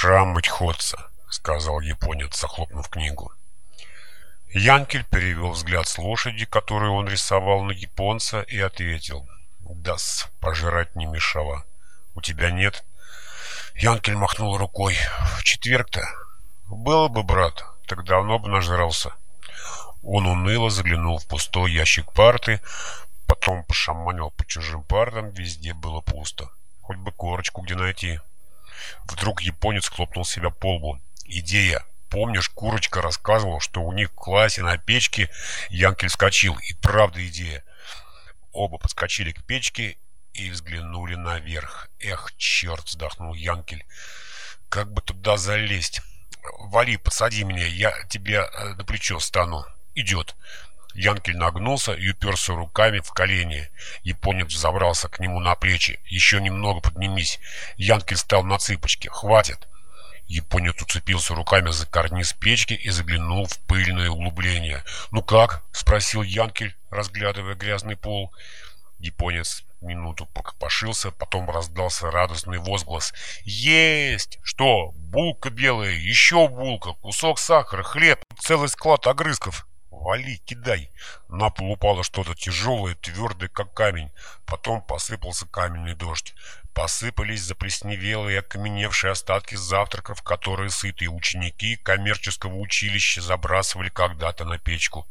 «Шамыть ходца», — сказал японец, захлопнув книгу. Янкель перевел взгляд с лошади, которую он рисовал на японца, и ответил. «Дас, пожрать не мешало. У тебя нет?» Янкель махнул рукой. «В четверг-то?» «Было бы, брат, так давно бы нажрался». Он уныло заглянул в пустой ящик парты, потом пошаманил по чужим партам, везде было пусто. Хоть бы корочку где найти. Вдруг японец хлопнул себя по лбу. «Идея! Помнишь, Курочка рассказывал, что у них в классе на печке Янкель вскочил, и правда идея!» Оба подскочили к печке и взглянули наверх. «Эх, черт!» — вздохнул Янкель. «Как бы туда залезть? Вали, посади меня, я тебе э, на плечо стану. Идет!» Янкель нагнулся и уперся руками в колени. Японец забрался к нему на плечи. «Еще немного поднимись!» Янкель стал на цыпочки. «Хватит!» Японец уцепился руками за карниз печки и заглянул в пыльное углубление. «Ну как?» — спросил Янкель, разглядывая грязный пол. Японец минуту покопошился, потом раздался радостный возглас. «Есть! Что? Булка белая, еще булка, кусок сахара, хлеб, целый склад огрызков!» Вали, кидай. На пол упало что-то тяжелое, твердое, как камень. Потом посыпался каменный дождь. Посыпались заплесневелые окаменевшие остатки завтраков, которые сытые ученики коммерческого училища забрасывали когда-то на печку.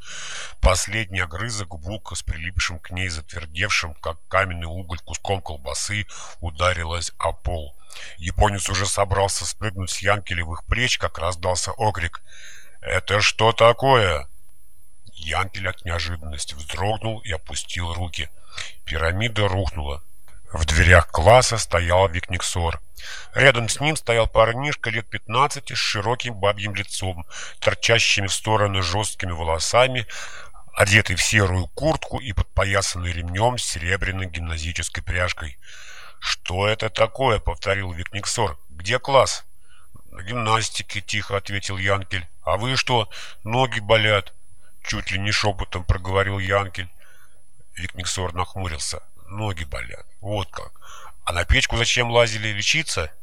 Последний огрызок булка с прилипшим к ней затвердевшим, как каменный уголь, куском колбасы ударилась о пол. Японец уже собрался спрыгнуть с янкелевых плеч, как раздался окрик. «Это что такое?» Янкель от неожиданности вздрогнул и опустил руки. Пирамида рухнула. В дверях класса стоял Викниксор. Рядом с ним стоял парнишка лет пятнадцати с широким бабьим лицом, торчащими в стороны жесткими волосами, одетый в серую куртку и подпоясанный ремнем с серебряной гимназической пряжкой. «Что это такое?» — повторил Викниксор. «Где класс?» «На гимнастике», — тихо ответил Янкель. «А вы что? Ноги болят». Чуть ли не шепотом проговорил Янкель. Викниксор нахмурился. Ноги болят. Вот как. А на печку зачем лазили? Лечиться?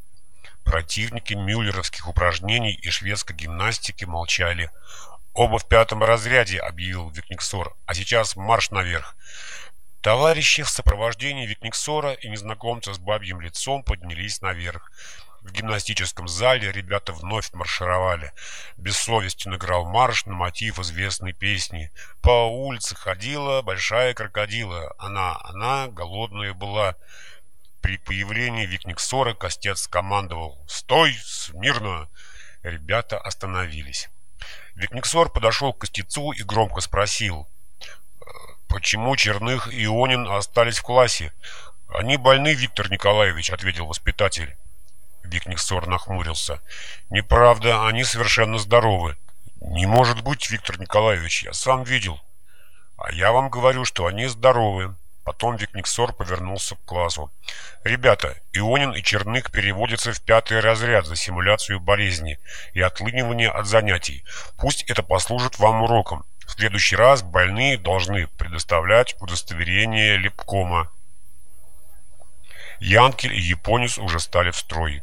Противники мюллеровских упражнений и шведской гимнастики молчали. «Оба в пятом разряде», — объявил Викниксор. «А сейчас марш наверх». Товарищи в сопровождении Викниксора и незнакомца с бабьим лицом поднялись наверх. В гимнастическом зале ребята вновь маршировали. Бессовестен играл марш на мотив известной песни. По улице ходила большая крокодила. Она, она голодная была. При появлении Викниксора Костец скомандовал «Стой! Смирно!» Ребята остановились. Викниксор подошел к Костецу и громко спросил «Почему Черных и Ионин остались в классе?» «Они больны, Виктор Николаевич», — ответил воспитатель. Викниксор нахмурился. «Неправда, они совершенно здоровы». «Не может быть, Виктор Николаевич, я сам видел». «А я вам говорю, что они здоровы». Потом Викниксор повернулся к классу. «Ребята, Ионин и Чернык переводятся в пятый разряд за симуляцию болезни и отлынивание от занятий. Пусть это послужит вам уроком. В следующий раз больные должны предоставлять удостоверение лепкома». Янкель и японец уже стали в строй.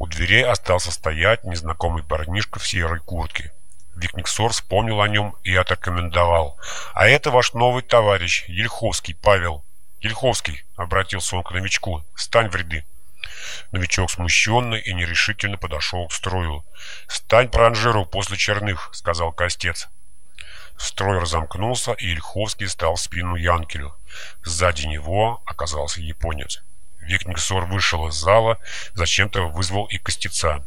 У дверей остался стоять незнакомый парнишка в серой куртке. Викниксор вспомнил о нем и отрекомендовал. «А это ваш новый товарищ, Ельховский Павел». «Ельховский», — обратился он к новичку, — «стань в ряды». Новичок смущенно и нерешительно подошел к строю. «Стань по ранжиру после черных», — сказал Костец. Строй разомкнулся, и Ильховский стал в спину Янкелю. Сзади него оказался японец. Викниксор вышел из зала, зачем-то вызвал и Костеца.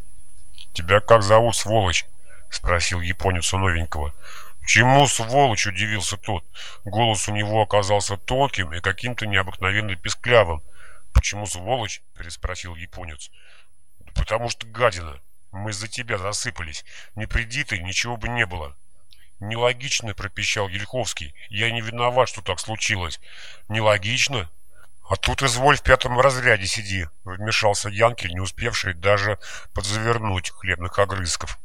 «Тебя как зовут, сволочь?» — спросил японец у новенького. «Чему сволочь?» — удивился тот. Голос у него оказался тонким и каким-то необыкновенно песклявым. «Почему сволочь?» — переспросил японец. «Потому что гадина. Мы из-за тебя засыпались. Не приди ты, ничего бы не было». «Нелогично», — пропищал Ельховский. «Я не виноват, что так случилось». «Нелогично?» «А тут изволь в пятом разряде сиди», — вмешался Янкель, не успевший даже подзавернуть хлебных огрызков.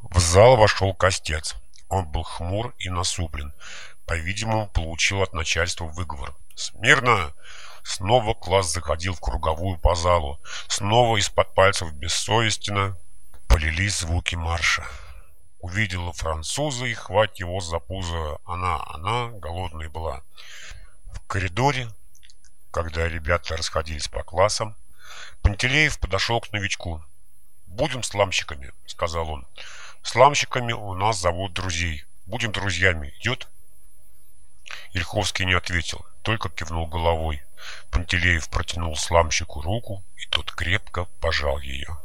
В зал вошел Костец. Он был хмур и насуплен. По-видимому, получил от начальства выговор. «Смирно! Снова класс заходил в круговую по залу. Снова из-под пальцев бессовестно полились звуки марша. Увидела француза и хвать его за пузо. Она, она голодная была. В коридоре, когда ребята расходились по классам, Пантелеев подошел к новичку. «Будем сламщиками», — сказал он. «Сламщиками у нас зовут друзей. Будем друзьями. Идет?» Ильховский не ответил, только кивнул головой. Пантелеев протянул сламщику руку, и тот крепко пожал ее.